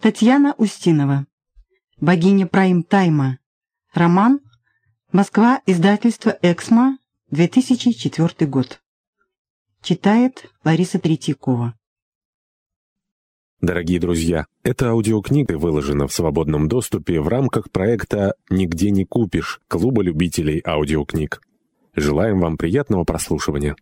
Татьяна Устинова. Богиня прайм-тайма. Роман. Москва. Издательство «Эксмо». 2004 год. Читает Лариса Третьякова. Дорогие друзья, эта аудиокнига выложена в свободном доступе в рамках проекта «Нигде не купишь» Клуба любителей аудиокниг. Желаем вам приятного прослушивания.